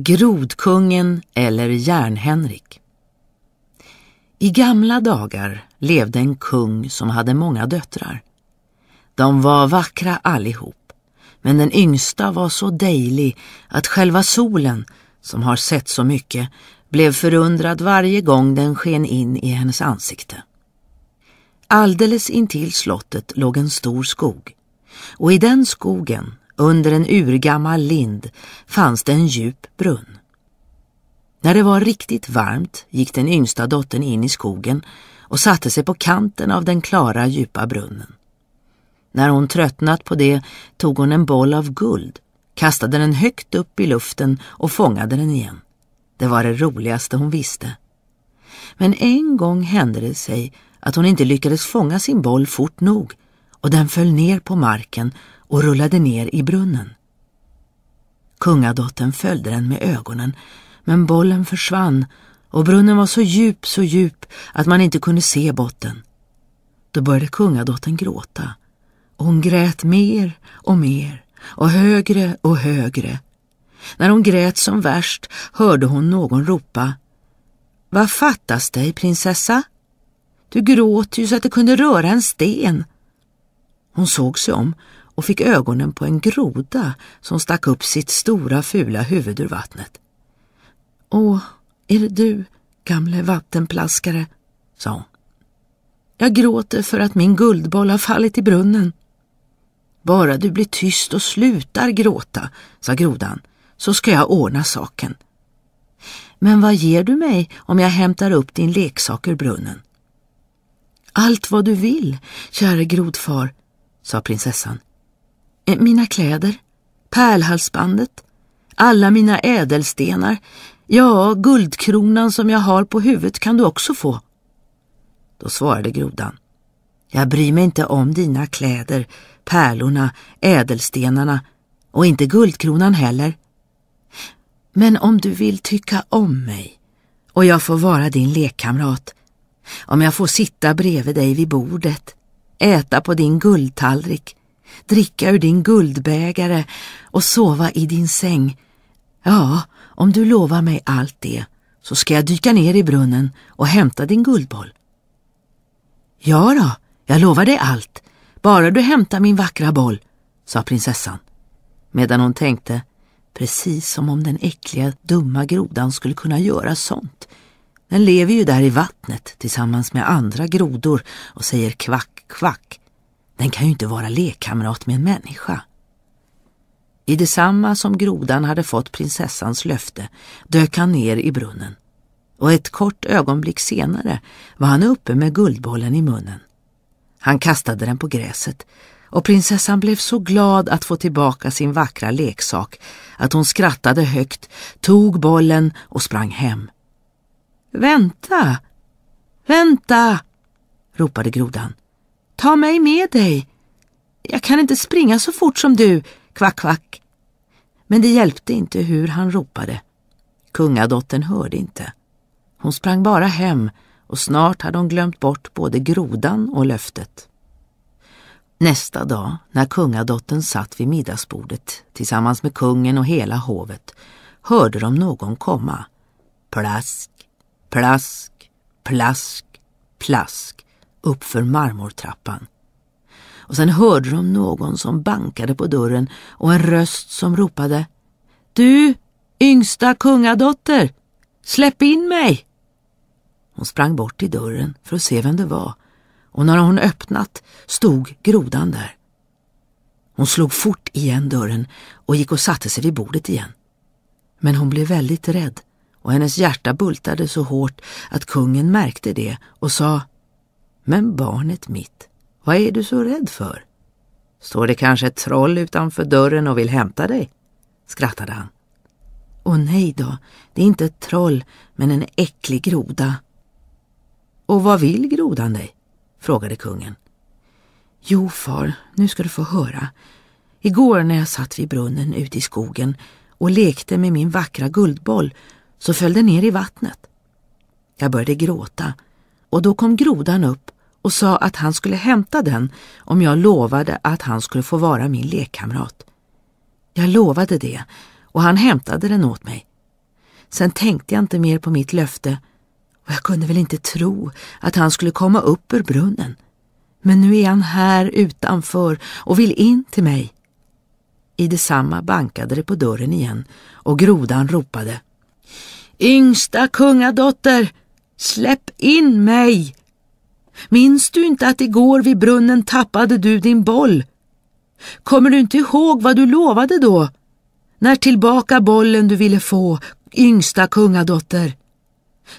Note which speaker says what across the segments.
Speaker 1: Grodkungen eller Järnhenrik I gamla dagar levde en kung som hade många döttrar. De var vackra allihop, men den yngsta var så dejlig att själva solen, som har sett så mycket, blev förundrad varje gång den sken in i hennes ansikte. Alldeles intill slottet låg en stor skog och i den skogen under en urgammal lind fanns det en djup brunn. När det var riktigt varmt gick den yngsta dottern in i skogen och satte sig på kanten av den klara djupa brunnen. När hon tröttnat på det tog hon en boll av guld, kastade den högt upp i luften och fångade den igen. Det var det roligaste hon visste. Men en gång hände det sig att hon inte lyckades fånga sin boll fort nog och den föll ner på marken och rullade ner i brunnen. Kungadottern följde den med ögonen men bollen försvann och brunnen var så djup, så djup att man inte kunde se botten. Då började kungadottern gråta och hon grät mer och mer och högre och högre. När hon grät som värst hörde hon någon ropa Vad fattas dig, prinsessa? Du gråter ju så att det kunde röra en sten. Hon såg sig om och fick ögonen på en groda som stack upp sitt stora fula huvud ur vattnet. Åh, är det du, gamle vattenplaskare, sa hon. Jag gråter för att min guldboll har fallit i brunnen. Bara du blir tyst och slutar gråta, sa grodan, så ska jag ordna saken. Men vad ger du mig om jag hämtar upp din leksak ur brunnen? Allt vad du vill, käre grodfar, sa prinsessan. Eh, mina kläder, pärlhalsbandet, alla mina ädelstenar, ja, guldkronan som jag har på huvudet kan du också få. Då svarade grodan. Jag bryr mig inte om dina kläder, pärlorna, ädelstenarna och inte guldkronan heller. Men om du vill tycka om mig och jag får vara din lekkamrat, om jag får sitta bredvid dig vid bordet, äta på din guldtallrik, dricka ur din guldbägare och sova i din säng. Ja, om du lovar mig allt det så ska jag dyka ner i brunnen och hämta din guldboll. Ja då, jag lovar dig allt, bara du hämtar min vackra boll, sa prinsessan. Medan hon tänkte, precis som om den äckliga, dumma grodan skulle kunna göra sånt. Den lever ju där i vattnet tillsammans med andra grodor och säger kvack, kvack. Den kan ju inte vara lekkamrat med en människa. I detsamma som grodan hade fått prinsessans löfte dök han ner i brunnen och ett kort ögonblick senare var han uppe med guldbollen i munnen. Han kastade den på gräset och prinsessan blev så glad att få tillbaka sin vackra leksak att hon skrattade högt, tog bollen och sprang hem. Vänta! Vänta! ropade grodan. Ta mig med dig. Jag kan inte springa så fort som du, kvack, kvack. Men det hjälpte inte hur han ropade. Kungadottern hörde inte. Hon sprang bara hem och snart hade hon glömt bort både grodan och löftet. Nästa dag, när kungadottern satt vid middagsbordet tillsammans med kungen och hela hovet, hörde de någon komma. Plask, plask, plask, plask uppför marmortrappan. Och sen hörde de någon som bankade på dörren och en röst som ropade Du, yngsta kungadotter, släpp in mig! Hon sprang bort till dörren för att se vem det var och när hon öppnat stod grodan där. Hon slog fort igen dörren och gick och satte sig vid bordet igen. Men hon blev väldigt rädd och hennes hjärta bultade så hårt att kungen märkte det och sa Men barnet mitt, vad är du så rädd för? Står det kanske ett troll utanför dörren och vill hämta dig? skrattade han. Åh nej då, det är inte ett troll men en äcklig groda. Och vad vill grodan dig? frågade kungen. Jo far, nu ska du få höra. Igår när jag satt vid brunnen ute i skogen och lekte med min vackra guldboll så föll den ner i vattnet. Jag började gråta och då kom grodan upp och sa att han skulle hämta den om jag lovade att han skulle få vara min lekkamrat. Jag lovade det och han hämtade den åt mig. Sen tänkte jag inte mer på mitt löfte och jag kunde väl inte tro att han skulle komma upp ur brunnen. Men nu är han här utanför och vill in till mig. I detsamma bankade det på dörren igen och grodan ropade. Yngsta kungadotter, släpp in mig! Minns du inte att igår vid brunnen tappade du din boll? Kommer du inte ihåg vad du lovade då? När tillbaka bollen du ville få, yngsta kungadotter.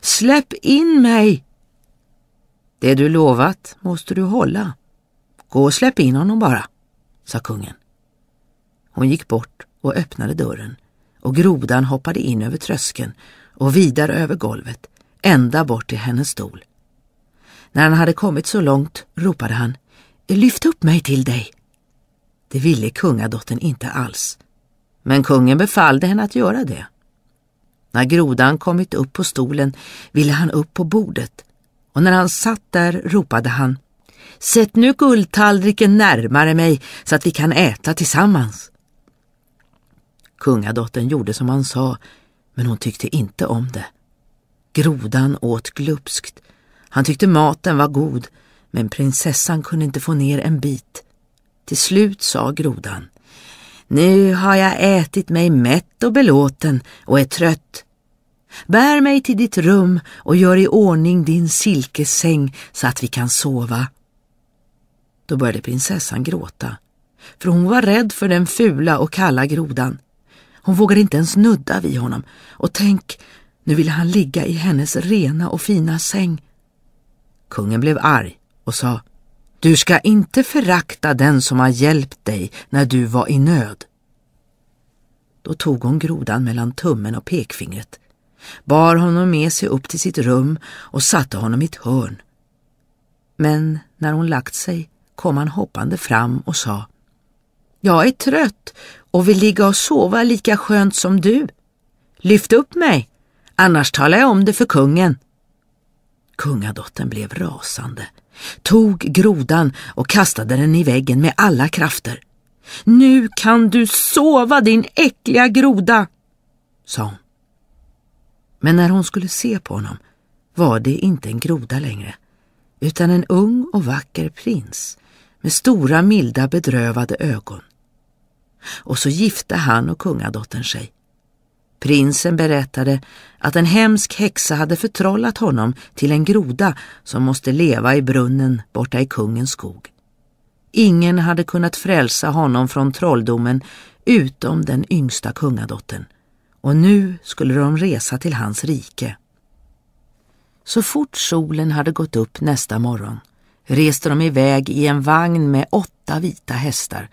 Speaker 1: Släpp in mig! Det du lovat måste du hålla. Gå och släpp in honom bara, sa kungen. Hon gick bort och öppnade dörren och grodan hoppade in över tröskeln och vidare över golvet, ända bort till hennes stol. När han hade kommit så långt ropade han Lyft upp mig till dig. Det ville kungadottern inte alls, men kungen befallde henne att göra det. När grodan kommit upp på stolen ville han upp på bordet och när han satt där ropade han Sätt nu guldtallriken närmare mig så att vi kan äta tillsammans. Kungadottern gjorde som han sa, men hon tyckte inte om det. Grodan åt glupskt. Han tyckte maten var god, men prinsessan kunde inte få ner en bit. Till slut sa grodan, nu har jag ätit mig mätt och belåten och är trött. Bär mig till ditt rum och gör i ordning din silkessäng så att vi kan sova. Då började prinsessan gråta, för hon var rädd för den fula och kalla grodan. Hon vågade inte ens nudda vid honom och tänk, nu ville han ligga i hennes rena och fina säng. Kungen blev arg och sa Du ska inte förakta den som har hjälpt dig när du var i nöd. Då tog hon grodan mellan tummen och pekfingret, bar honom med sig upp till sitt rum och satte honom i ett hörn. Men när hon lagt sig kom han hoppande fram och sa jag är trött och vill ligga och sova lika skönt som du. Lyft upp mig, annars talar jag om det för kungen. Kungadottern blev rasande, tog grodan och kastade den i väggen med alla krafter. Nu kan du sova din äckliga groda, sa hon. Men när hon skulle se på honom var det inte en groda längre, utan en ung och vacker prins med stora milda bedrövade ögon. Och så gifte han och kungadottern sig. Prinsen berättade att en hemsk häxa hade förtrollat honom till en groda som måste leva i brunnen borta i kungens skog. Ingen hade kunnat frälsa honom från trolldomen utom den yngsta kungadottern och nu skulle de resa till hans rike. Så fort solen hade gått upp nästa morgon reste de iväg i en vagn med åtta vita hästar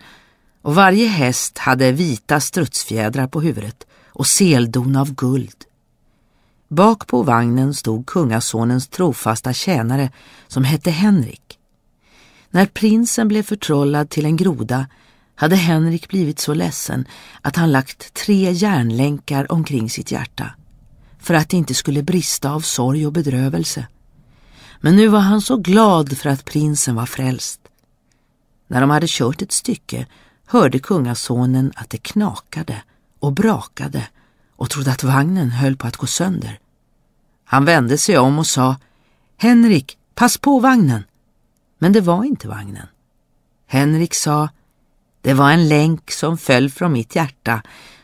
Speaker 1: och varje häst hade vita strutsfjädrar på huvudet och seldon av guld. Bak på vagnen stod kungasonens trofasta tjänare som hette Henrik. När prinsen blev förtrollad till en groda hade Henrik blivit så ledsen att han lagt tre järnlänkar omkring sitt hjärta för att det inte skulle brista av sorg och bedrövelse. Men nu var han så glad för att prinsen var frälst. När de hade kört ett stycke hörde kungasonen att det knakade och brakade och trodde att vagnen höll på att gå sönder. Han vände sig om och sa Henrik, pass på vagnen! Men det var inte vagnen. Henrik sa Det var en länk som föll från mitt hjärta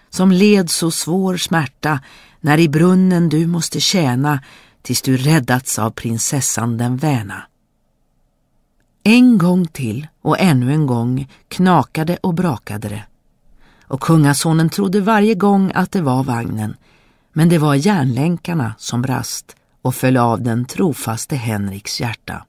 Speaker 1: som led så svår smärta när i brunnen du måste tjäna tills du räddats av prinsessan den väna. En gång till och ännu en gång knakade och brakade det. Och kungasonen trodde varje gång att det var vagnen, men det var järnlänkarna som brast och föll av den trofaste Henriks hjärta.